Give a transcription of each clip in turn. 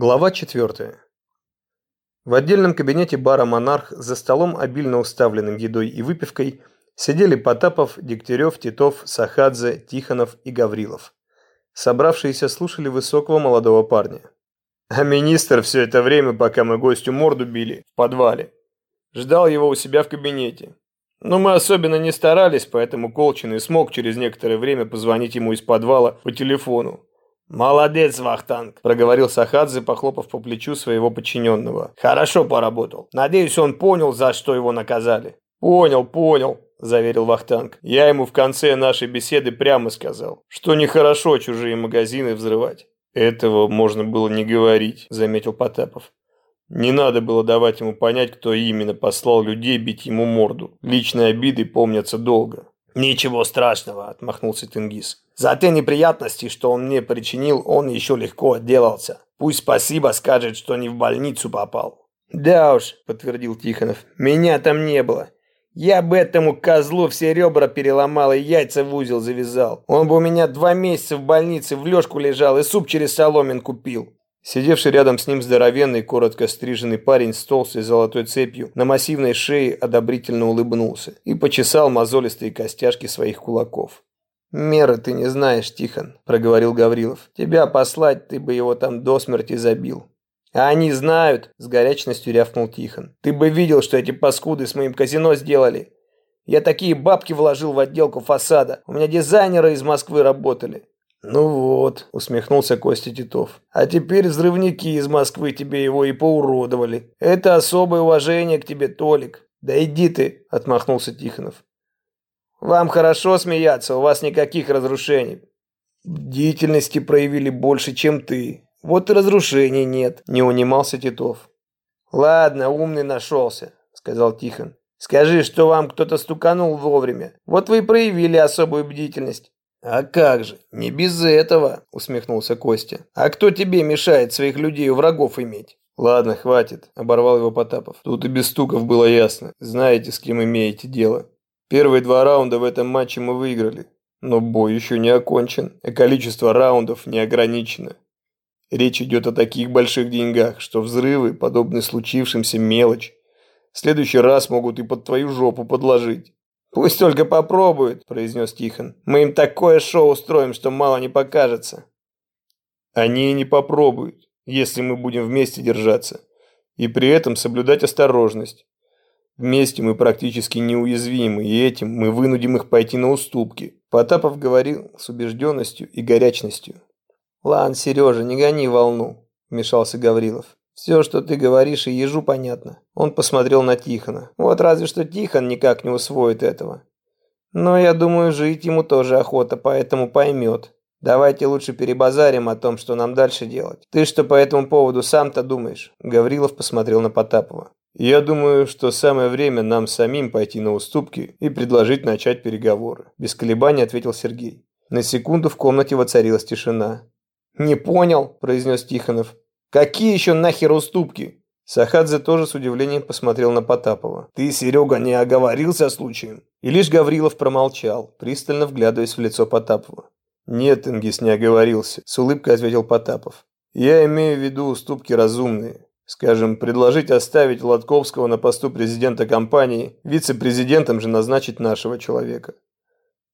Глава 4. В отдельном кабинете бара «Монарх» за столом, обильно уставленным едой и выпивкой, сидели Потапов, Дегтярев, Титов, Сахадзе, Тихонов и Гаврилов. Собравшиеся слушали высокого молодого парня. А министр все это время, пока мы гостю морду били, в подвале, ждал его у себя в кабинете. Но мы особенно не старались, поэтому Колчин и смог через некоторое время позвонить ему из подвала по телефону. «Молодец, Вахтанг», – проговорил Сахадзе, похлопав по плечу своего подчиненного. «Хорошо поработал. Надеюсь, он понял, за что его наказали». «Понял, понял», – заверил Вахтанг. «Я ему в конце нашей беседы прямо сказал, что нехорошо чужие магазины взрывать». «Этого можно было не говорить», – заметил Потапов. Не надо было давать ему понять, кто именно послал людей бить ему морду. Личные обиды помнятся долго. «Ничего страшного», – отмахнулся Тенгиз. «За те неприятности, что он мне причинил, он еще легко отделался. Пусть спасибо скажет, что не в больницу попал». «Да уж», – подтвердил Тихонов, – «меня там не было. Я бы этому козлу все ребра переломал и яйца в узел завязал. Он бы у меня два месяца в больнице в лёжку лежал и суп через соломинку пил». Сидевший рядом с ним здоровенный, коротко стриженный парень с толстой золотой цепью на массивной шее одобрительно улыбнулся и почесал мозолистые костяшки своих кулаков. «Меры ты не знаешь, Тихон», – проговорил Гаврилов. «Тебя послать, ты бы его там до смерти забил». «А они знают», – с горячностью рявкнул Тихон. «Ты бы видел, что эти паскуды с моим казино сделали. Я такие бабки вложил в отделку фасада. У меня дизайнеры из Москвы работали. «Ну вот», — усмехнулся Костя Титов. «А теперь взрывники из Москвы тебе его и поуродовали. Это особое уважение к тебе, Толик». «Да иди ты», — отмахнулся Тихонов. «Вам хорошо смеяться, у вас никаких разрушений. Бдительности проявили больше, чем ты. Вот и разрушений нет», — не унимался Титов. «Ладно, умный нашелся», — сказал Тихон. «Скажи, что вам кто-то стуканул вовремя. Вот вы и проявили особую бдительность. «А как же, не без этого», — усмехнулся Костя. «А кто тебе мешает своих людей у врагов иметь?» «Ладно, хватит», — оборвал его Потапов. «Тут и без стуков было ясно. Знаете, с кем имеете дело. Первые два раунда в этом матче мы выиграли. Но бой еще не окончен, а количество раундов не ограничено. Речь идет о таких больших деньгах, что взрывы, подобные случившимся мелочь, в следующий раз могут и под твою жопу подложить. «Пусть только попробуют», – произнес Тихон. «Мы им такое шоу устроим, что мало не покажется». «Они и не попробуют, если мы будем вместе держаться. И при этом соблюдать осторожность. Вместе мы практически неуязвимы, и этим мы вынудим их пойти на уступки». Потапов говорил с убежденностью и горячностью. «Ладно, Сережа, не гони волну», – вмешался Гаврилов. Все, что ты говоришь, и ежу понятно. Он посмотрел на Тихона. Вот разве что Тихон никак не усвоит этого. Но я думаю, жить ему тоже охота, поэтому поймет. Давайте лучше перебазарим о том, что нам дальше делать. Ты что по этому поводу сам-то думаешь? Гаврилов посмотрел на Потапова. Я думаю, что самое время нам самим пойти на уступки и предложить начать переговоры. Без колебаний ответил Сергей. На секунду в комнате воцарилась тишина. «Не понял», – произнес Тихонов. Какие еще нахер уступки? Сахадзе тоже с удивлением посмотрел на Потапова. «Ты, Серега, не оговорился случаем?» И лишь Гаврилов промолчал, пристально вглядываясь в лицо Потапова. «Нет, Ингис не оговорился», – с улыбкой ответил Потапов. «Я имею в виду уступки разумные. Скажем, предложить оставить Лотковского на посту президента компании, вице-президентом же назначить нашего человека.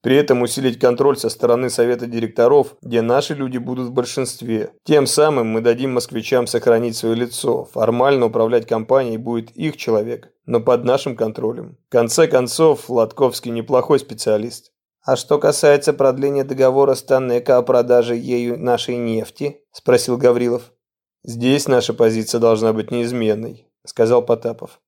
При этом усилить контроль со стороны совета директоров, где наши люди будут в большинстве. Тем самым мы дадим москвичам сохранить свое лицо. Формально управлять компанией будет их человек, но под нашим контролем. В конце концов, Латковский неплохой специалист. «А что касается продления договора с Танека о продаже ею нашей нефти?» – спросил Гаврилов. «Здесь наша позиция должна быть неизменной», – сказал Потапов.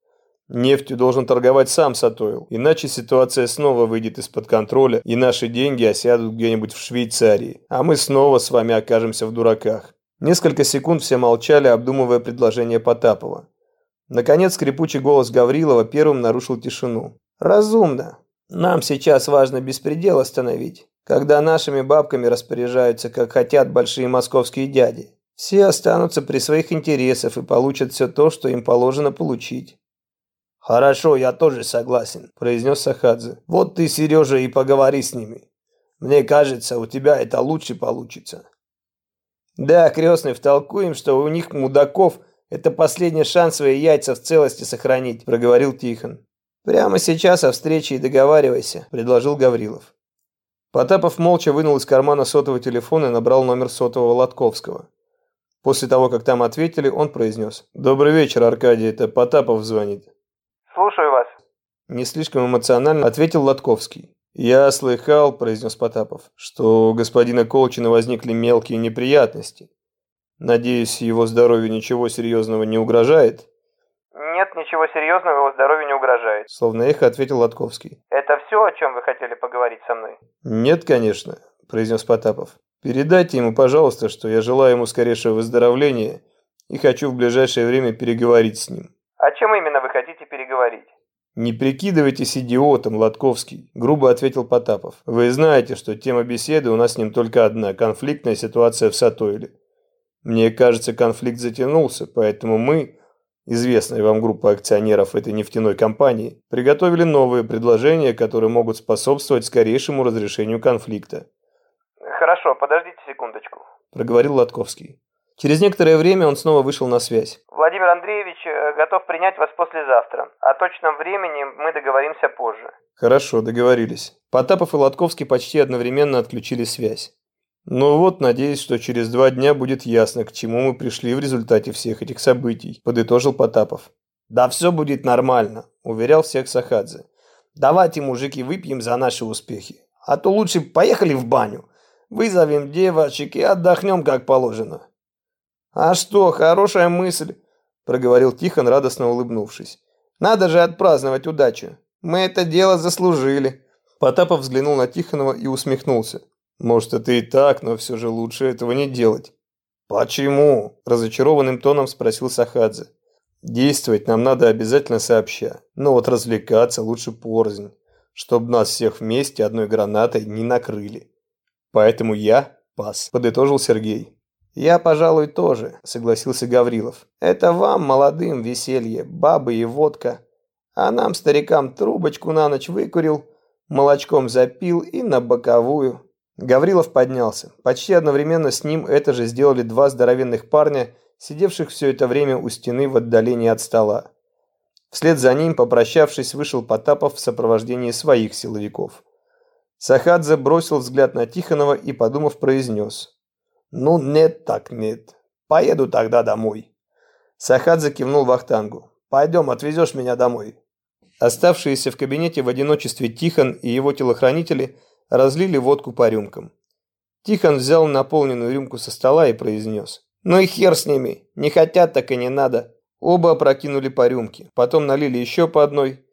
Нефтью должен торговать сам Сатоил, иначе ситуация снова выйдет из-под контроля, и наши деньги осядут где-нибудь в Швейцарии, а мы снова с вами окажемся в дураках. Несколько секунд все молчали, обдумывая предложение Потапова. Наконец скрипучий голос Гаврилова первым нарушил тишину. «Разумно. Нам сейчас важно беспредел остановить, когда нашими бабками распоряжаются, как хотят большие московские дяди. Все останутся при своих интересах и получат все то, что им положено получить. «Хорошо, я тоже согласен», – произнес Сахадзе. «Вот ты, Сережа, и поговори с ними. Мне кажется, у тебя это лучше получится». Да, крестный, втолкуем, что у них, мудаков, это последний шанс свои яйца в целости сохранить, проговорил Тихон. Прямо сейчас о встрече и договаривайся, предложил Гаврилов. Потапов молча вынул из кармана сотовый телефон и набрал номер сотового Лотковского. После того, как там ответили, он произнес. «Добрый вечер, Аркадий, это Потапов звонит». «Слушаю вас». Не слишком эмоционально ответил Лотковский. «Я слыхал», – произнес Потапов, – «что у господина Колчина возникли мелкие неприятности. Надеюсь, его здоровью ничего серьезного не угрожает?» «Нет, ничего серьезного его здоровью не угрожает», – словно эхо ответил Лотковский. «Это все, о чем вы хотели поговорить со мной?» «Нет, конечно», – произнес Потапов. «Передайте ему, пожалуйста, что я желаю ему скорейшего выздоровления и хочу в ближайшее время переговорить с ним». «О чем именно вы хотите переговорить?» «Не прикидывайтесь идиотом, Лотковский», – грубо ответил Потапов. «Вы знаете, что тема беседы у нас с ним только одна – конфликтная ситуация в Сатойле. Мне кажется, конфликт затянулся, поэтому мы, известная вам группа акционеров этой нефтяной компании, приготовили новые предложения, которые могут способствовать скорейшему разрешению конфликта». «Хорошо, подождите секундочку», – проговорил Лотковский. Через некоторое время он снова вышел на связь. Владимир Андреевич э, готов принять вас послезавтра. О точном времени мы договоримся позже. Хорошо, договорились. Потапов и Лотковский почти одновременно отключили связь. Ну вот, надеюсь, что через два дня будет ясно, к чему мы пришли в результате всех этих событий, подытожил Потапов. Да все будет нормально, уверял всех Сахадзе. Давайте, мужики, выпьем за наши успехи. А то лучше поехали в баню. Вызовем девочек и отдохнем как положено. «А что, хорошая мысль», – проговорил Тихон, радостно улыбнувшись. «Надо же отпраздновать удачу. Мы это дело заслужили». Потапов взглянул на Тихонова и усмехнулся. «Может, это и так, но все же лучше этого не делать». «Почему?» – разочарованным тоном спросил Сахадзе. «Действовать нам надо обязательно сообща, но вот развлекаться лучше порознь, чтобы нас всех вместе одной гранатой не накрыли. Поэтому я пас», – подытожил Сергей. «Я, пожалуй, тоже», – согласился Гаврилов. «Это вам, молодым, веселье, бабы и водка. А нам, старикам, трубочку на ночь выкурил, молочком запил и на боковую». Гаврилов поднялся. Почти одновременно с ним это же сделали два здоровенных парня, сидевших все это время у стены в отдалении от стола. Вслед за ним, попрощавшись, вышел Потапов в сопровождении своих силовиков. Сахадзе бросил взгляд на Тихонова и, подумав, произнес – «Ну, нет так нет. Поеду тогда домой». Сахадзе кивнул Вахтангу. «Пойдем, отвезешь меня домой». Оставшиеся в кабинете в одиночестве Тихон и его телохранители разлили водку по рюмкам. Тихон взял наполненную рюмку со стола и произнес. «Ну и хер с ними. Не хотят, так и не надо». Оба опрокинули по рюмке, потом налили еще по одной.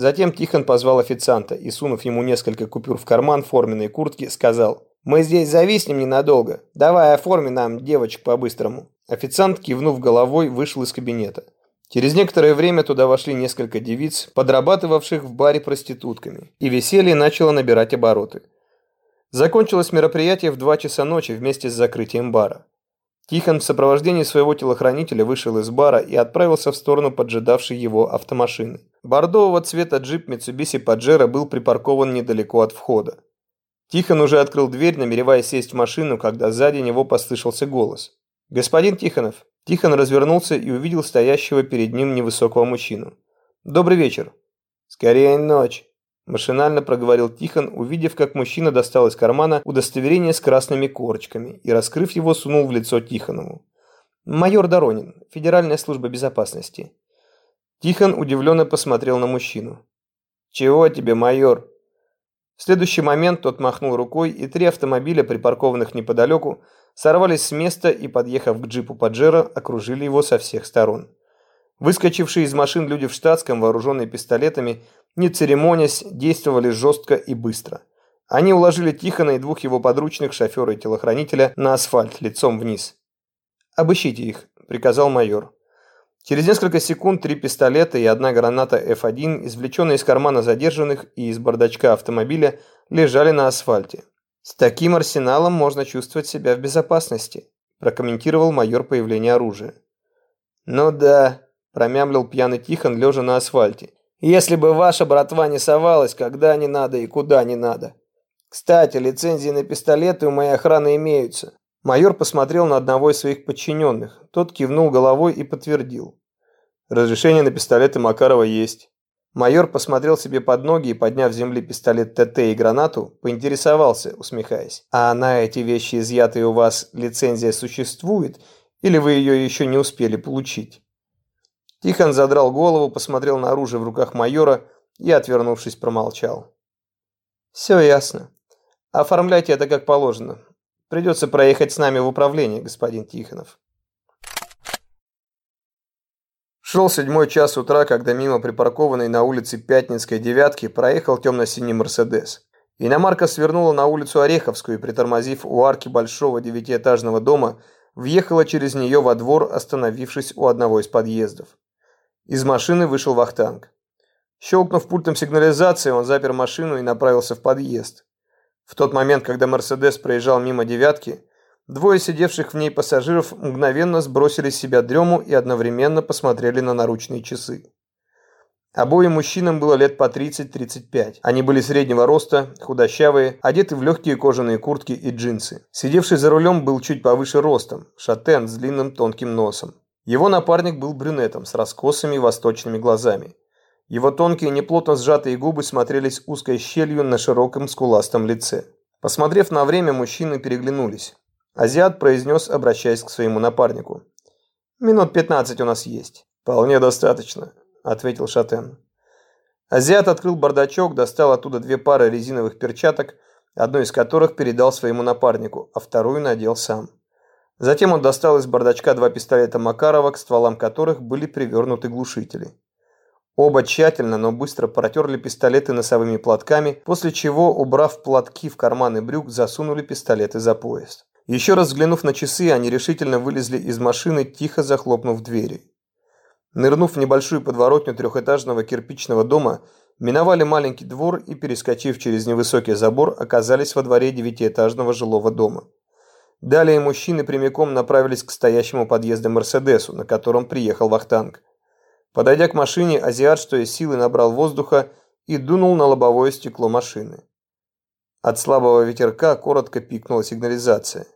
Затем Тихон позвал официанта и, сунув ему несколько купюр в карман форменной куртки, сказал мы здесь зависнем ненадолго. Давай оформи нам девочек по-быстрому». Официант, кивнув головой, вышел из кабинета. Через некоторое время туда вошли несколько девиц, подрабатывавших в баре проститутками, и веселье начало набирать обороты. Закончилось мероприятие в 2 часа ночи вместе с закрытием бара. Тихон в сопровождении своего телохранителя вышел из бара и отправился в сторону поджидавшей его автомашины. Бордового цвета джип Mitsubishi Pajero был припаркован недалеко от входа. Тихон уже открыл дверь, намереваясь сесть в машину, когда сзади него послышался голос. «Господин Тихонов!» Тихон развернулся и увидел стоящего перед ним невысокого мужчину. «Добрый вечер!» «Скорее ночь!» Машинально проговорил Тихон, увидев, как мужчина достал из кармана удостоверение с красными корочками и, раскрыв его, сунул в лицо Тихонову. «Майор Доронин, Федеральная служба безопасности». Тихон удивленно посмотрел на мужчину. «Чего тебе, майор?» В следующий момент тот махнул рукой, и три автомобиля, припаркованных неподалеку, сорвались с места и, подъехав к джипу Паджеро, окружили его со всех сторон. Выскочившие из машин люди в штатском, вооруженные пистолетами, не церемонясь, действовали жестко и быстро. Они уложили Тихона и двух его подручных, шофера и телохранителя, на асфальт, лицом вниз. «Обыщите их», – приказал майор. Через несколько секунд три пистолета и одна граната F1, извлеченные из кармана задержанных и из бардачка автомобиля, лежали на асфальте. «С таким арсеналом можно чувствовать себя в безопасности», прокомментировал майор появление оружия. «Ну да», – промямлил пьяный Тихон, лежа на асфальте. «Если бы ваша братва не совалась, когда не надо и куда не надо. Кстати, лицензии на пистолеты у моей охраны имеются. Майор посмотрел на одного из своих подчиненных. Тот кивнул головой и подтвердил. Разрешение на пистолеты Макарова есть. Майор посмотрел себе под ноги и, подняв с земли пистолет ТТ и гранату, поинтересовался, усмехаясь. «А на эти вещи, изъятые у вас, лицензия существует, или вы ее еще не успели получить?» Тихон задрал голову, посмотрел на оружие в руках майора и, отвернувшись, промолчал. «Все ясно. Оформляйте это как положено. Придется проехать с нами в управление, господин Тихонов». Шел седьмой час утра, когда мимо припаркованной на улице Пятницкой девятки проехал темно-синий Мерседес. Иномарка свернула на улицу Ореховскую и, притормозив у арки большого девятиэтажного дома, въехала через нее во двор, остановившись у одного из подъездов. Из машины вышел Вахтанг. Щелкнув пультом сигнализации, он запер машину и направился в подъезд. В тот момент, когда Мерседес проезжал мимо девятки, Двое сидевших в ней пассажиров мгновенно сбросили с себя дрему и одновременно посмотрели на наручные часы. Обоим мужчинам было лет по 30-35. Они были среднего роста, худощавые, одеты в легкие кожаные куртки и джинсы. Сидевший за рулем был чуть повыше ростом, шатен с длинным тонким носом. Его напарник был брюнетом с раскосыми восточными глазами. Его тонкие, неплотно сжатые губы смотрелись узкой щелью на широком скуластом лице. Посмотрев на время, мужчины переглянулись. Азиат произнес, обращаясь к своему напарнику. «Минут пятнадцать у нас есть». «Вполне достаточно», – ответил Шатен. Азиат открыл бардачок, достал оттуда две пары резиновых перчаток, одну из которых передал своему напарнику, а вторую надел сам. Затем он достал из бардачка два пистолета Макарова, к стволам которых были привернуты глушители. Оба тщательно, но быстро протерли пистолеты носовыми платками, после чего, убрав платки в карманы брюк, засунули пистолеты за пояс. Еще раз взглянув на часы, они решительно вылезли из машины, тихо захлопнув двери. Нырнув в небольшую подворотню трехэтажного кирпичного дома, миновали маленький двор и, перескочив через невысокий забор, оказались во дворе девятиэтажного жилого дома. Далее мужчины прямиком направились к стоящему подъезду Мерседесу, на котором приехал Вахтанг. Подойдя к машине, азиат, что из силы, набрал воздуха и дунул на лобовое стекло машины. От слабого ветерка коротко пикнула сигнализация.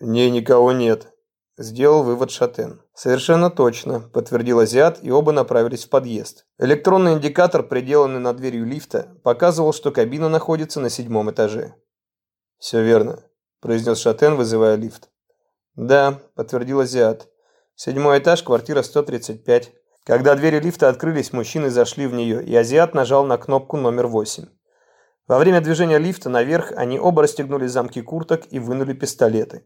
«Не, никого нет», – сделал вывод Шатен. «Совершенно точно», – подтвердил азиат, и оба направились в подъезд. Электронный индикатор, приделанный над дверью лифта, показывал, что кабина находится на седьмом этаже. «Все верно», – произнес Шатен, вызывая лифт. «Да», – подтвердил азиат. «Седьмой этаж, квартира 135». Когда двери лифта открылись, мужчины зашли в нее, и азиат нажал на кнопку номер 8. Во время движения лифта наверх они оба расстегнули замки курток и вынули пистолеты.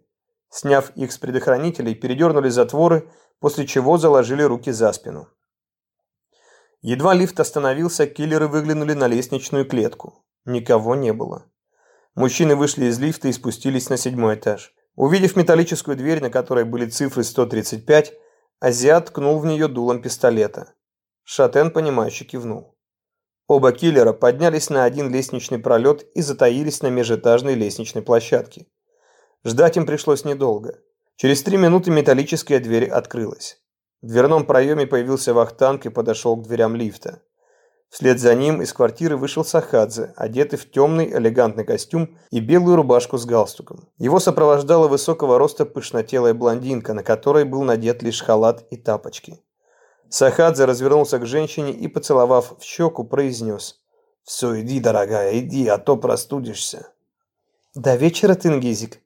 Сняв их с предохранителей, передернули затворы, после чего заложили руки за спину. Едва лифт остановился, киллеры выглянули на лестничную клетку. Никого не было. Мужчины вышли из лифта и спустились на седьмой этаж. Увидев металлическую дверь, на которой были цифры 135, азиат ткнул в нее дулом пистолета. Шатен, понимающе кивнул. Оба киллера поднялись на один лестничный пролет и затаились на межэтажной лестничной площадке. Ждать им пришлось недолго. Через три минуты металлическая дверь открылась. В дверном проеме появился вахтанг и подошел к дверям лифта. Вслед за ним из квартиры вышел Сахадзе, одетый в темный элегантный костюм и белую рубашку с галстуком. Его сопровождала высокого роста пышнотелая блондинка, на которой был надет лишь халат и тапочки. Сахадзе развернулся к женщине и, поцеловав в щеку, произнес «Все, иди, дорогая, иди, а то простудишься». «До вечера, Тенгизик»,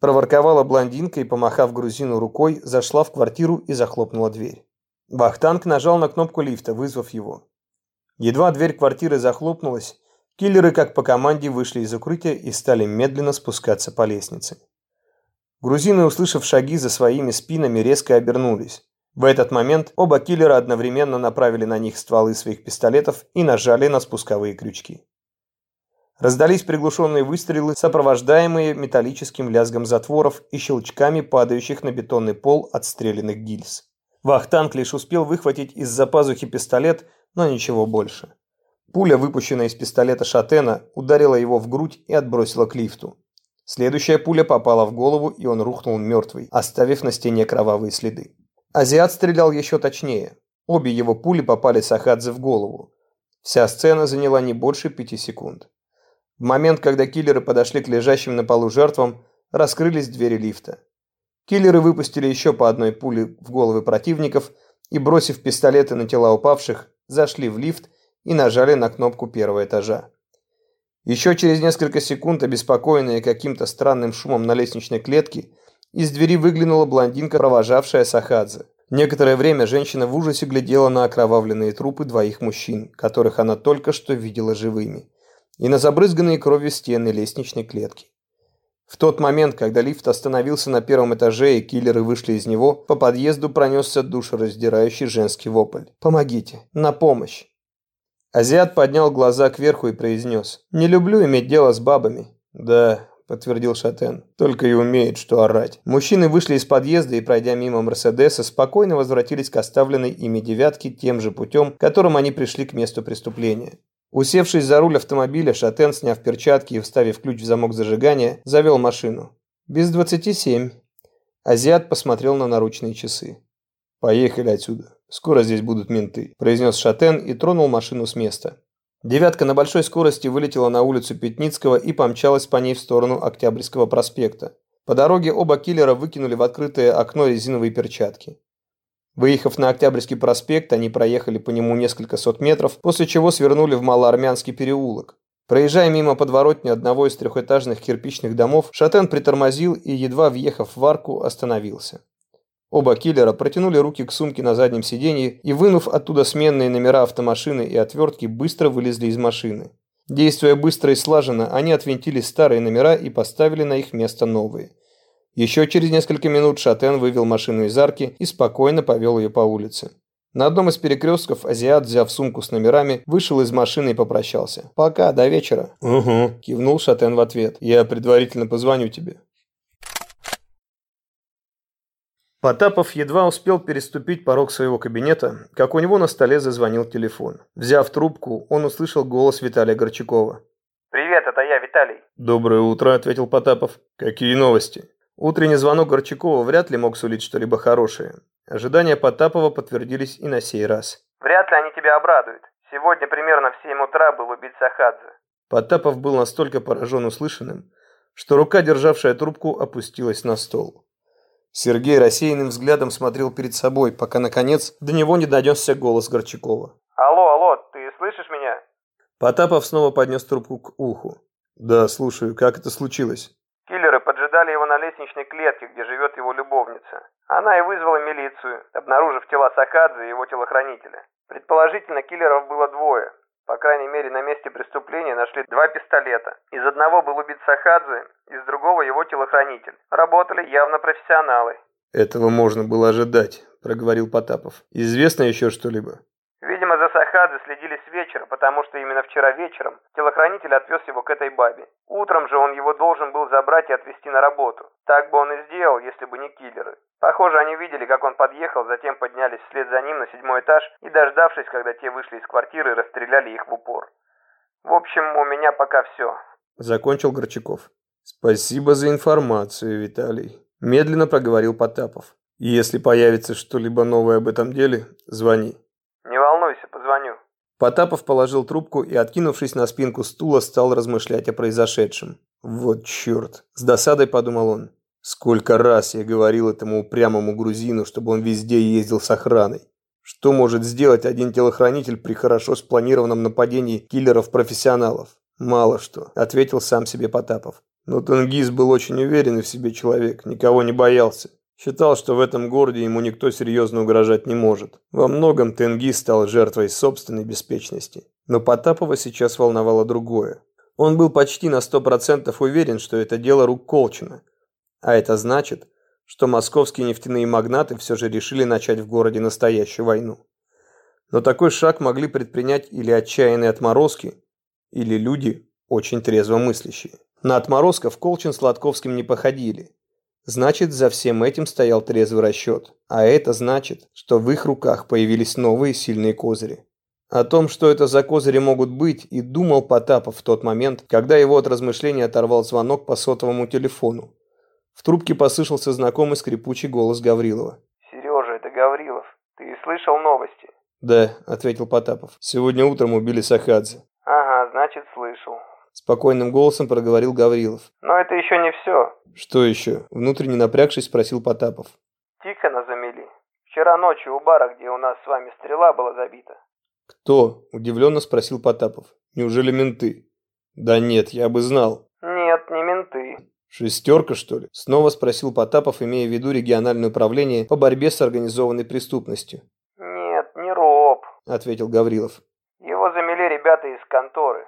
Проворковала блондинка и, помахав грузину рукой, зашла в квартиру и захлопнула дверь. Вахтанг нажал на кнопку лифта, вызвав его. Едва дверь квартиры захлопнулась, киллеры как по команде вышли из укрытия и стали медленно спускаться по лестнице. Грузины, услышав шаги за своими спинами, резко обернулись. В этот момент оба киллера одновременно направили на них стволы своих пистолетов и нажали на спусковые крючки. Раздались приглушенные выстрелы, сопровождаемые металлическим лязгом затворов и щелчками падающих на бетонный пол отстрелянных гильз. Вахтанг лишь успел выхватить из-за пазухи пистолет, но ничего больше. Пуля, выпущенная из пистолета Шатена, ударила его в грудь и отбросила к лифту. Следующая пуля попала в голову, и он рухнул мертвый, оставив на стене кровавые следы. Азиат стрелял еще точнее. Обе его пули попали Сахадзе в голову. Вся сцена заняла не больше пяти секунд. В момент, когда киллеры подошли к лежащим на полу жертвам, раскрылись двери лифта. Киллеры выпустили еще по одной пуле в головы противников и, бросив пистолеты на тела упавших, зашли в лифт и нажали на кнопку первого этажа. Еще через несколько секунд, обеспокоенная каким-то странным шумом на лестничной клетке, из двери выглянула блондинка, провожавшая Сахадзе. Некоторое время женщина в ужасе глядела на окровавленные трупы двоих мужчин, которых она только что видела живыми, и на забрызганные кровью стены лестничной клетки. В тот момент, когда лифт остановился на первом этаже и киллеры вышли из него, по подъезду пронесся душераздирающий женский вопль. «Помогите! На помощь!» Азиат поднял глаза кверху и произнес. «Не люблю иметь дело с бабами». «Да, подтвердил Шатен. Только и умеет, что орать. Мужчины вышли из подъезда и, пройдя мимо Мерседеса, спокойно возвратились к оставленной ими девятке тем же путем, которым они пришли к месту преступления. Усевшись за руль автомобиля, Шатен, сняв перчатки и вставив ключ в замок зажигания, завел машину. Без двадцати семь. Азиат посмотрел на наручные часы. «Поехали отсюда. Скоро здесь будут менты», – произнес Шатен и тронул машину с места. Девятка на большой скорости вылетела на улицу Пятницкого и помчалась по ней в сторону Октябрьского проспекта. По дороге оба киллера выкинули в открытое окно резиновые перчатки. Выехав на Октябрьский проспект, они проехали по нему несколько сот метров, после чего свернули в Малоармянский переулок. Проезжая мимо подворотни одного из трехэтажных кирпичных домов, Шатен притормозил и, едва въехав в арку, остановился. Оба киллера протянули руки к сумке на заднем сиденье и, вынув оттуда сменные номера автомашины и отвертки, быстро вылезли из машины. Действуя быстро и слаженно, они отвинтили старые номера и поставили на их место новые. Еще через несколько минут Шатен вывел машину из арки и спокойно повел ее по улице. На одном из перекрестков азиат, взяв сумку с номерами, вышел из машины и попрощался. «Пока, до вечера». «Угу», – кивнул Шатен в ответ. «Я предварительно позвоню тебе». Потапов едва успел переступить порог своего кабинета, как у него на столе зазвонил телефон. Взяв трубку, он услышал голос Виталия Горчакова. «Привет, это я, Виталий». «Доброе утро», – ответил Потапов. «Какие новости?» Утренний звонок Горчакова вряд ли мог сулить что-либо хорошее. Ожидания Потапова подтвердились и на сей раз. «Вряд ли они тебя обрадуют. Сегодня примерно в 7 утра был убит Сахадзе». Потапов был настолько поражен услышанным, что рука, державшая трубку, опустилась на стол. Сергей рассеянным взглядом смотрел перед собой, пока, наконец, до него не донесся голос Горчакова. «Алло, алло, ты слышишь меня?» Потапов снова поднес трубку к уху. «Да, слушаю. Как это случилось?» Поджидали его на лестничной клетке, где живет его любовница. Она и вызвала милицию, обнаружив тела Сакадзе и его телохранителя. Предположительно, киллеров было двое. По крайней мере, на месте преступления нашли два пистолета. Из одного был убит Сахадзе, из другого его телохранитель. Работали явно профессионалы. «Этого можно было ожидать», – проговорил Потапов. «Известно еще что-либо?» Видимо, за Сахадзе следили с вечера, потому что именно вчера вечером телохранитель отвез его к этой бабе. Утром же он его должен был забрать и отвезти на работу. Так бы он и сделал, если бы не киллеры. Похоже, они видели, как он подъехал, затем поднялись вслед за ним на седьмой этаж и, дождавшись, когда те вышли из квартиры, расстреляли их в упор. В общем, у меня пока все. Закончил Горчаков. Спасибо за информацию, Виталий. Медленно проговорил Потапов. Если появится что-либо новое об этом деле, звони. Позвоню. Потапов положил трубку и, откинувшись на спинку стула, стал размышлять о произошедшем. «Вот черт!» – с досадой подумал он. «Сколько раз я говорил этому упрямому грузину, чтобы он везде ездил с охраной. Что может сделать один телохранитель при хорошо спланированном нападении киллеров-профессионалов? Мало что», – ответил сам себе Потапов. Но Тенгиз был очень уверенный в себе человек, никого не боялся. Считал, что в этом городе ему никто серьезно угрожать не может. Во многом Тенгиз стал жертвой собственной беспечности. Но Потапова сейчас волновало другое. Он был почти на сто процентов уверен, что это дело рук Колчина. А это значит, что московские нефтяные магнаты все же решили начать в городе настоящую войну. Но такой шаг могли предпринять или отчаянные отморозки, или люди, очень трезво мыслящие. На отморозков Колчин с Лотковским не походили – Значит, за всем этим стоял трезвый расчет. А это значит, что в их руках появились новые сильные козыри. О том, что это за козыри могут быть, и думал Потапов в тот момент, когда его от размышления оторвал звонок по сотовому телефону. В трубке послышался знакомый скрипучий голос Гаврилова. «Сережа, это Гаврилов. Ты слышал новости?» «Да», — ответил Потапов. «Сегодня утром убили Сахадзе». «Ага, значит, слышал. Спокойным голосом проговорил Гаврилов. Но это еще не все. Что еще? Внутренне напрягшись, спросил Потапов. Тихона замели. Вчера ночью у бара, где у нас с вами стрела была забита. Кто? Удивленно спросил Потапов. Неужели менты? Да нет, я бы знал. Нет, не менты. «Шестерка, что ли?» – снова спросил Потапов, имея в виду региональное управление по борьбе с организованной преступностью. «Нет, не РОП», – ответил Гаврилов. «Его замели ребята из конторы».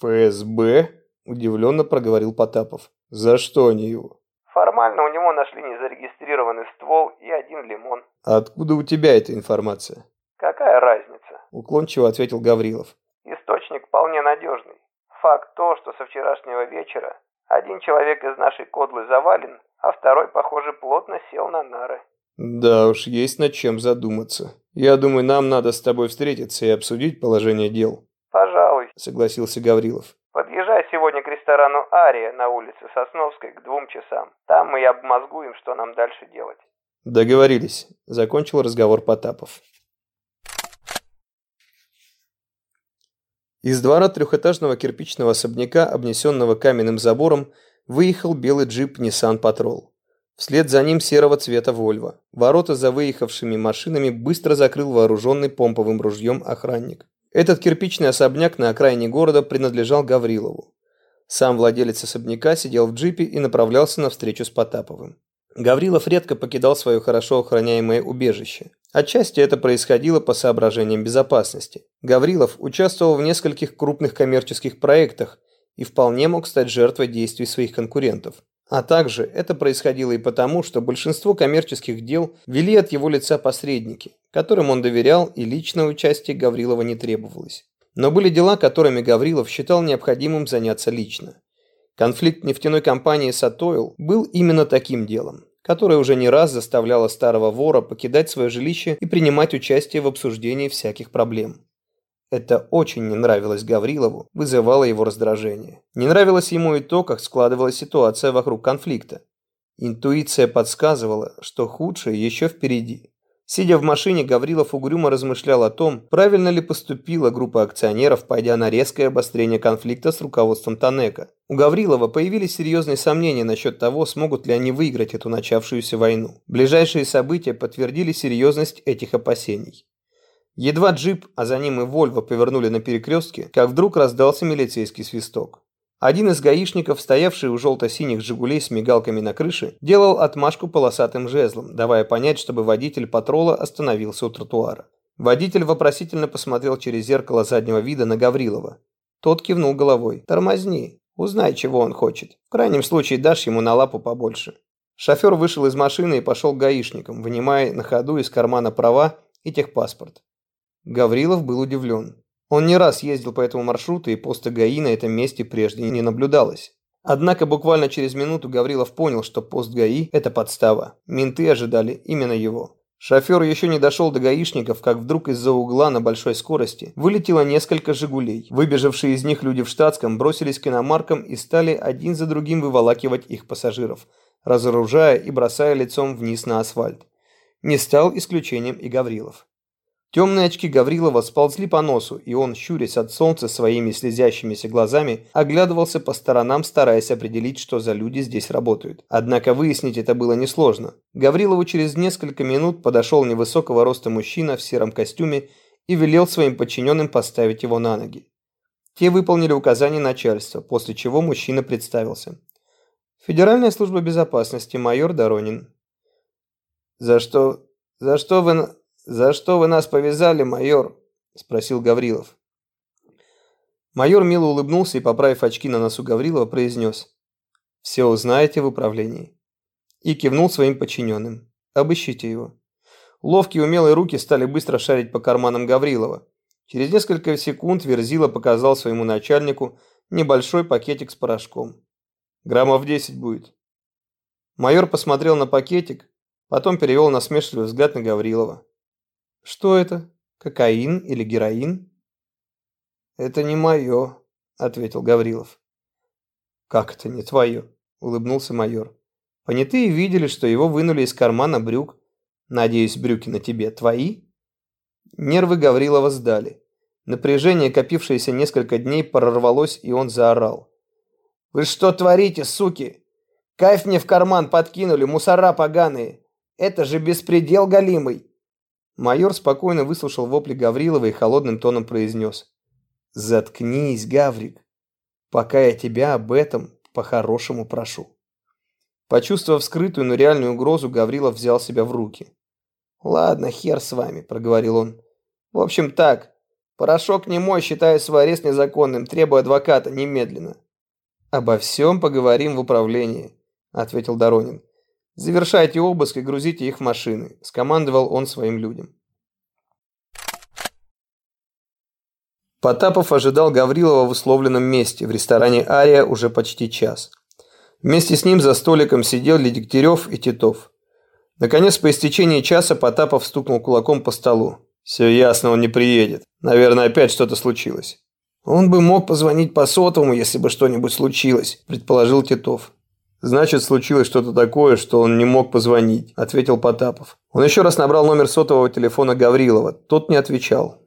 «ФСБ?» – удивленно проговорил Потапов. «За что они его?» «Формально у него нашли незарегистрированный ствол и один лимон». «А откуда у тебя эта информация?» «Какая разница?» – уклончиво ответил Гаврилов. «Источник вполне надежный. Факт то, что со вчерашнего вечера один человек из нашей кодлы завален, а второй, похоже, плотно сел на нары. Да уж, есть над чем задуматься. Я думаю, нам надо с тобой встретиться и обсудить положение дел. Согласился Гаврилов. Подъезжай сегодня к ресторану «Ария» на улице Сосновской к двум часам. Там мы и обмозгуем, что нам дальше делать. Договорились. Закончил разговор Потапов. Из двора трехэтажного кирпичного особняка, обнесенного каменным забором, выехал белый джип Nissan Patrol. Вслед за ним серого цвета Volvo. Ворота за выехавшими машинами быстро закрыл вооруженный помповым ружьем охранник. Этот кирпичный особняк на окраине города принадлежал Гаврилову. Сам владелец особняка сидел в джипе и направлялся на встречу с Потаповым. Гаврилов редко покидал свое хорошо охраняемое убежище. Отчасти это происходило по соображениям безопасности. Гаврилов участвовал в нескольких крупных коммерческих проектах и вполне мог стать жертвой действий своих конкурентов. А также это происходило и потому, что большинство коммерческих дел вели от его лица посредники, которым он доверял и личного участия Гаврилова не требовалось. Но были дела, которыми Гаврилов считал необходимым заняться лично. Конфликт нефтяной компании «Сатойл» был именно таким делом, которое уже не раз заставляло старого вора покидать свое жилище и принимать участие в обсуждении всяких проблем. Это очень не нравилось Гаврилову, вызывало его раздражение. Не нравилось ему и то, как складывалась ситуация вокруг конфликта. Интуиция подсказывала, что худшее еще впереди. Сидя в машине, Гаврилов угрюмо размышлял о том, правильно ли поступила группа акционеров, пойдя на резкое обострение конфликта с руководством Танека. У Гаврилова появились серьезные сомнения насчет того, смогут ли они выиграть эту начавшуюся войну. Ближайшие события подтвердили серьезность этих опасений. Едва джип, а за ним и Вольво повернули на перекрестке, как вдруг раздался милицейский свисток. Один из гаишников, стоявший у желто-синих «Жигулей» с мигалками на крыше, делал отмашку полосатым жезлом, давая понять, чтобы водитель патрола остановился у тротуара. Водитель вопросительно посмотрел через зеркало заднего вида на Гаврилова. Тот кивнул головой. «Тормозни. Узнай, чего он хочет. В крайнем случае дашь ему на лапу побольше». Шофер вышел из машины и пошел к гаишникам, вынимая на ходу из кармана права и техпаспорт. Гаврилов был удивлен. Он не раз ездил по этому маршруту, и поста ГАИ на этом месте прежде не наблюдалось. Однако буквально через минуту Гаврилов понял, что пост ГАИ – это подстава. Менты ожидали именно его. Шофер еще не дошел до гаишников, как вдруг из-за угла на большой скорости вылетело несколько «Жигулей». Выбежавшие из них люди в штатском бросились к иномаркам и стали один за другим выволакивать их пассажиров, разоружая и бросая лицом вниз на асфальт. Не стал исключением и Гаврилов. Темные очки Гаврилова сползли по носу, и он, щурясь от солнца своими слезящимися глазами, оглядывался по сторонам, стараясь определить, что за люди здесь работают. Однако выяснить это было несложно. Гаврилову через несколько минут подошел невысокого роста мужчина в сером костюме и велел своим подчиненным поставить его на ноги. Те выполнили указания начальства, после чего мужчина представился. Федеральная служба безопасности, майор Доронин. «За что... за что вы...» «За что вы нас повязали, майор?» – спросил Гаврилов. Майор мило улыбнулся и, поправив очки на носу Гаврилова, произнес «Все узнаете в управлении». И кивнул своим подчиненным. «Обыщите его». Ловкие умелые руки стали быстро шарить по карманам Гаврилова. Через несколько секунд Верзила показал своему начальнику небольшой пакетик с порошком. «Граммов 10 будет». Майор посмотрел на пакетик, потом перевел насмешливый взгляд на Гаврилова. «Что это? Кокаин или героин?» «Это не мое», — ответил Гаврилов. «Как это не твое?» — улыбнулся майор. «Понятые видели, что его вынули из кармана брюк. Надеюсь, брюки на тебе твои?» Нервы Гаврилова сдали. Напряжение, копившееся несколько дней, прорвалось, и он заорал. «Вы что творите, суки? Кайф мне в карман подкинули, мусора поганые. Это же беспредел галимый!» Майор спокойно выслушал вопли Гаврилова и холодным тоном произнес. «Заткнись, Гаврик, пока я тебя об этом по-хорошему прошу». Почувствовав скрытую, но реальную угрозу, Гаврилов взял себя в руки. «Ладно, хер с вами», – проговорил он. «В общем так, порошок не мой, считаю свой арест незаконным, требую адвоката немедленно». «Обо всем поговорим в управлении», – ответил Доронин. «Завершайте обыск и грузите их в машины», – скомандовал он своим людям. Потапов ожидал Гаврилова в условленном месте, в ресторане «Ария» уже почти час. Вместе с ним за столиком сидел Дегтярев и Титов. Наконец, по истечении часа Потапов стукнул кулаком по столу. «Все ясно, он не приедет. Наверное, опять что-то случилось». «Он бы мог позвонить по сотовому, если бы что-нибудь случилось», – предположил Титов. «Значит, случилось что-то такое, что он не мог позвонить», – ответил Потапов. Он еще раз набрал номер сотового телефона Гаврилова. Тот не отвечал.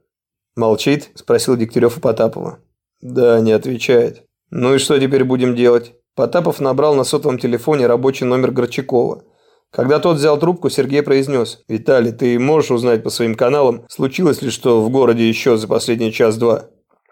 «Молчит?» – спросил Дегтярев у Потапова. «Да, не отвечает. Ну и что теперь будем делать?» Потапов набрал на сотовом телефоне рабочий номер Горчакова. Когда тот взял трубку, Сергей произнес. «Виталий, ты можешь узнать по своим каналам, случилось ли что в городе еще за последний час-два?»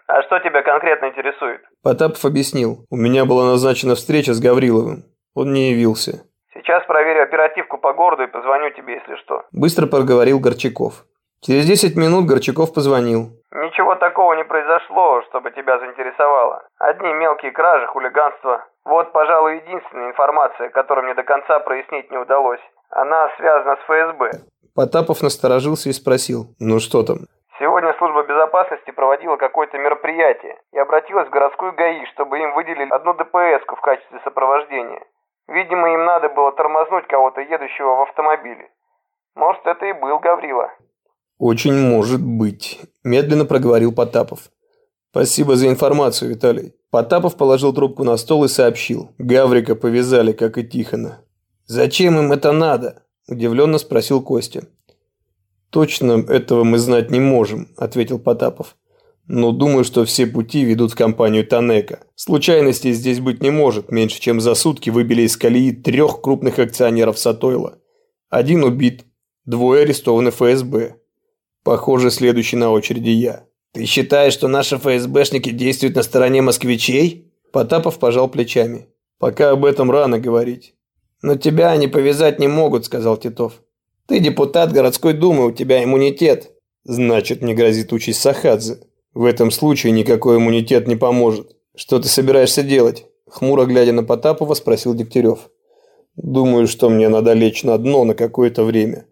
«А что тебя конкретно интересует?» Потапов объяснил. «У меня была назначена встреча с Гавриловым. Он не явился». «Сейчас проверю оперативку по городу и позвоню тебе, если что». Быстро проговорил Горчаков. Через 10 минут Горчаков позвонил. «Ничего такого не произошло, чтобы тебя заинтересовало. Одни мелкие кражи, хулиганство. Вот, пожалуй, единственная информация, которую мне до конца прояснить не удалось. Она связана с ФСБ». Потапов насторожился и спросил. «Ну что там?» Сегодня служба безопасности проводила какое-то мероприятие и обратилась в городскую ГАИ, чтобы им выделили одну дпс в качестве сопровождения. Видимо, им надо было тормознуть кого-то, едущего в автомобиле. Может, это и был Гаврила. «Очень может быть», – медленно проговорил Потапов. «Спасибо за информацию, Виталий». Потапов положил трубку на стол и сообщил. Гаврика повязали, как и Тихона. «Зачем им это надо?» – удивленно спросил Костя. «Точно этого мы знать не можем», – ответил Потапов. «Но думаю, что все пути ведут в компанию Танека. Случайностей здесь быть не может. Меньше чем за сутки выбили из колеи трех крупных акционеров Сатойла. Один убит, двое арестованы ФСБ. Похоже, следующий на очереди я. Ты считаешь, что наши ФСБшники действуют на стороне москвичей? Потапов пожал плечами. Пока об этом рано говорить. Но тебя они повязать не могут, сказал Титов. Ты депутат городской думы, у тебя иммунитет. Значит, мне грозит участь Сахадзе. В этом случае никакой иммунитет не поможет. Что ты собираешься делать? Хмуро глядя на Потапова, спросил Дегтярев. Думаю, что мне надо лечь на дно на какое-то время.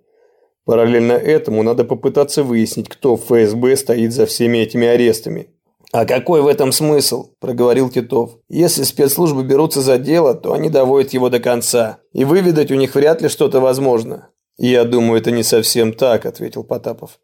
Параллельно этому надо попытаться выяснить, кто в ФСБ стоит за всеми этими арестами. «А какой в этом смысл?» – проговорил Титов. «Если спецслужбы берутся за дело, то они доводят его до конца. И выведать у них вряд ли что-то возможно». «Я думаю, это не совсем так», – ответил Потапов.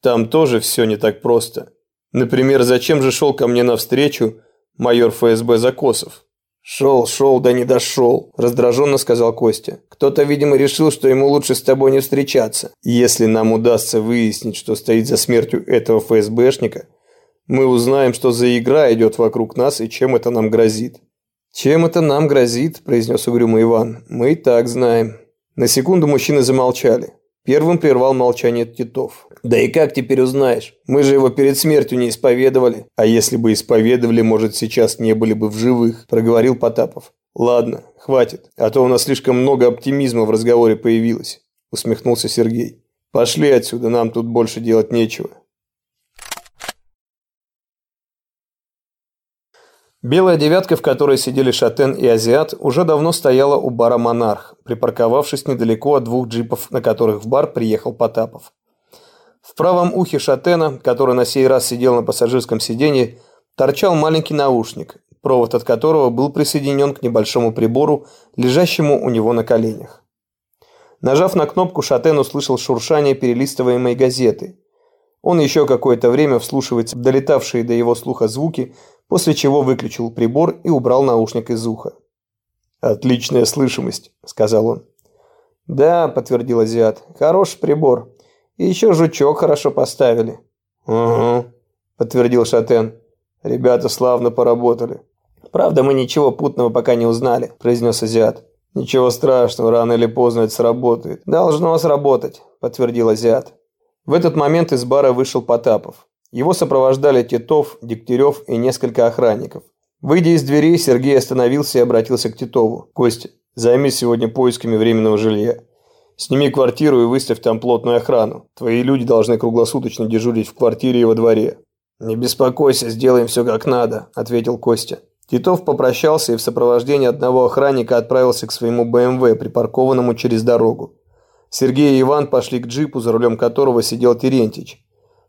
«Там тоже все не так просто. Например, зачем же шел ко мне навстречу майор ФСБ Закосов? «Шел, шел, да не дошел», – раздраженно сказал Костя. «Кто-то, видимо, решил, что ему лучше с тобой не встречаться. Если нам удастся выяснить, что стоит за смертью этого ФСБшника, мы узнаем, что за игра идет вокруг нас и чем это нам грозит». «Чем это нам грозит?» – произнес угрюмый Иван. «Мы и так знаем». На секунду мужчины замолчали. Первым прервал молчание Титов. «Да и как теперь узнаешь? Мы же его перед смертью не исповедовали». «А если бы исповедовали, может, сейчас не были бы в живых», – проговорил Потапов. «Ладно, хватит, а то у нас слишком много оптимизма в разговоре появилось», – усмехнулся Сергей. «Пошли отсюда, нам тут больше делать нечего». Белая девятка, в которой сидели Шатен и Азиат, уже давно стояла у бара «Монарх», припарковавшись недалеко от двух джипов, на которых в бар приехал Потапов. В правом ухе Шатена, который на сей раз сидел на пассажирском сиденье, торчал маленький наушник, провод от которого был присоединен к небольшому прибору, лежащему у него на коленях. Нажав на кнопку, Шатен услышал шуршание перелистываемой газеты. Он еще какое-то время вслушивается в долетавшие до его слуха звуки, после чего выключил прибор и убрал наушник из уха. «Отличная слышимость», – сказал он. «Да», – подтвердил азиат, – «хороший прибор. И еще жучок хорошо поставили». «Угу», – подтвердил Шатен. «Ребята славно поработали». «Правда, мы ничего путного пока не узнали», – произнес азиат. «Ничего страшного, рано или поздно это сработает». «Должно сработать», – подтвердил азиат. В этот момент из бара вышел Потапов. Его сопровождали Титов, Дегтярев и несколько охранников. Выйдя из дверей, Сергей остановился и обратился к Титову. «Костя, займись сегодня поисками временного жилья. Сними квартиру и выставь там плотную охрану. Твои люди должны круглосуточно дежурить в квартире и во дворе». «Не беспокойся, сделаем все как надо», – ответил Костя. Титов попрощался и в сопровождении одного охранника отправился к своему БМВ, припаркованному через дорогу. Сергей и Иван пошли к джипу, за рулем которого сидел Терентьич.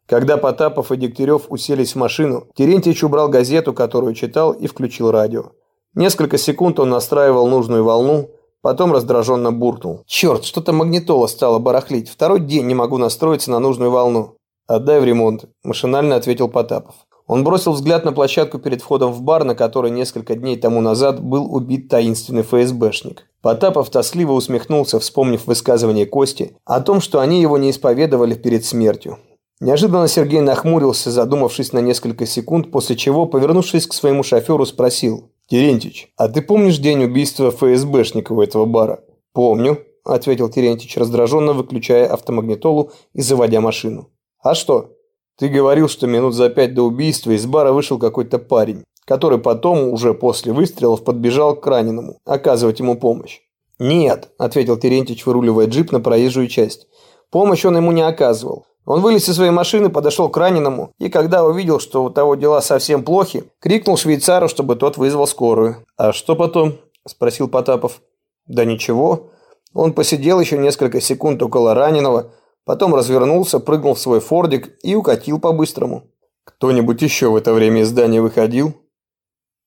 Когда Потапов и Дегтярев уселись в машину, Терентьич убрал газету, которую читал, и включил радио. Несколько секунд он настраивал нужную волну, потом раздраженно буркнул. «Черт, что-то магнитола стала барахлить. Второй день не могу настроиться на нужную волну». «Отдай в ремонт», – машинально ответил Потапов. Он бросил взгляд на площадку перед входом в бар, на которой несколько дней тому назад был убит таинственный ФСБшник. Потапов тоскливо усмехнулся, вспомнив высказывание Кости о том, что они его не исповедовали перед смертью. Неожиданно Сергей нахмурился, задумавшись на несколько секунд, после чего, повернувшись к своему шоферу, спросил. «Терентьич, а ты помнишь день убийства ФСБшника у этого бара?» «Помню», – ответил Терентьич, раздраженно выключая автомагнитолу и заводя машину. «А что?» Ты говорил, что минут за пять до убийства из бара вышел какой-то парень, который потом, уже после выстрелов, подбежал к раненому, оказывать ему помощь. «Нет», – ответил Терентьевич, выруливая джип на проезжую часть. «Помощь он ему не оказывал. Он вылез из своей машины, подошел к раненому, и когда увидел, что у того дела совсем плохи, крикнул швейцару, чтобы тот вызвал скорую. «А что потом?» – спросил Потапов. «Да ничего. Он посидел еще несколько секунд около раненого, Потом развернулся, прыгнул в свой фордик и укатил по-быстрому. «Кто-нибудь еще в это время из здания выходил?»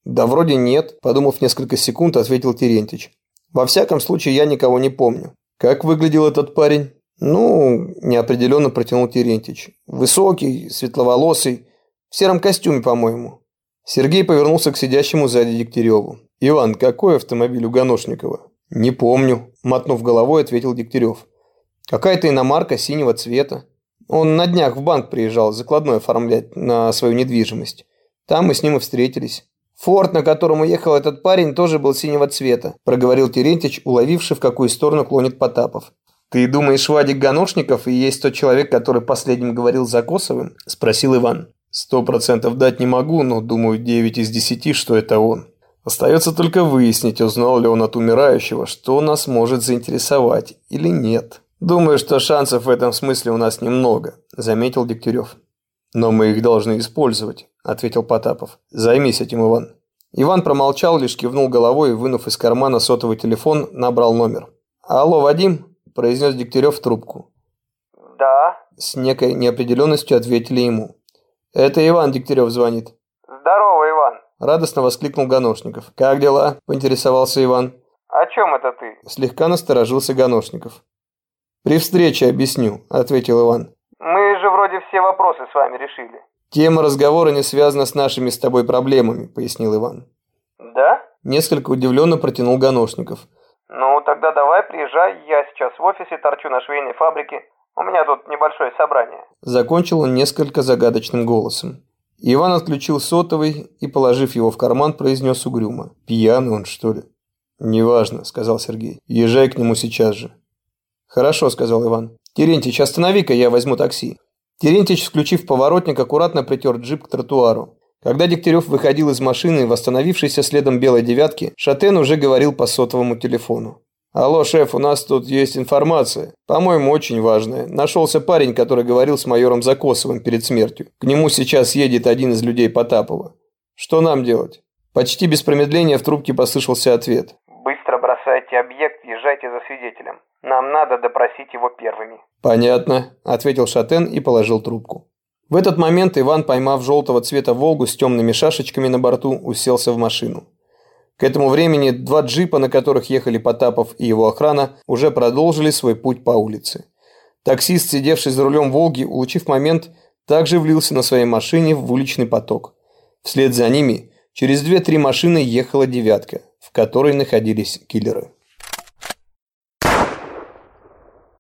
«Да вроде нет», – подумав несколько секунд, ответил Терентьич. «Во всяком случае, я никого не помню». «Как выглядел этот парень?» «Ну, неопределенно протянул Терентьич. Высокий, светловолосый, в сером костюме, по-моему». Сергей повернулся к сидящему сзади Дегтяреву. «Иван, какой автомобиль у Ганошникова?» «Не помню», – мотнув головой, ответил Дегтярев. Какая-то иномарка синего цвета. Он на днях в банк приезжал закладной оформлять на свою недвижимость. Там мы с ним и встретились. Форт, на котором уехал этот парень, тоже был синего цвета, проговорил Терентьевич, уловивший, в какую сторону клонит Потапов. «Ты думаешь, Вадик Ганошников и есть тот человек, который последним говорил за Косовым?» – спросил Иван. «Сто процентов дать не могу, но думаю, девять из десяти, что это он. Остается только выяснить, узнал ли он от умирающего, что нас может заинтересовать или нет». «Думаю, что шансов в этом смысле у нас немного», – заметил Дегтярев. «Но мы их должны использовать», – ответил Потапов. «Займись этим, Иван». Иван промолчал, лишь кивнул головой и, вынув из кармана сотовый телефон, набрал номер. «Алло, Вадим?» – произнес Дегтярев в трубку. «Да?» – с некой неопределенностью ответили ему. «Это Иван Дегтярев звонит». «Здорово, Иван!» – радостно воскликнул Ганошников. «Как дела?» – поинтересовался Иван. «О чем это ты?» – слегка насторожился Ганошников. «При встрече объясню», – ответил Иван. «Мы же вроде все вопросы с вами решили». «Тема разговора не связана с нашими с тобой проблемами», – пояснил Иван. «Да?» – несколько удивленно протянул Ганошников. «Ну, тогда давай, приезжай, я сейчас в офисе торчу на швейной фабрике. У меня тут небольшое собрание». Закончил он несколько загадочным голосом. Иван отключил сотовый и, положив его в карман, произнес угрюмо. «Пьяный он, что ли?» «Неважно», – сказал Сергей. «Езжай к нему сейчас же». «Хорошо», – сказал Иван. «Терентьич, останови-ка, я возьму такси». Терентьич, включив поворотник, аккуратно притер джип к тротуару. Когда Дегтярев выходил из машины, восстановившейся следом белой девятки, Шатен уже говорил по сотовому телефону. «Алло, шеф, у нас тут есть информация. По-моему, очень важная. Нашелся парень, который говорил с майором Закосовым перед смертью. К нему сейчас едет один из людей Потапова. Что нам делать?» Почти без промедления в трубке послышался ответ. «Быстро бросайте объект, езжайте за свидетелем. Нам надо допросить его первыми». «Понятно», – ответил Шатен и положил трубку. В этот момент Иван, поймав желтого цвета «Волгу» с темными шашечками на борту, уселся в машину. К этому времени два джипа, на которых ехали Потапов и его охрана, уже продолжили свой путь по улице. Таксист, сидевший за рулем «Волги», улучив момент, также влился на своей машине в уличный поток. Вслед за ними через две-три машины ехала «девятка», в которой находились киллеры.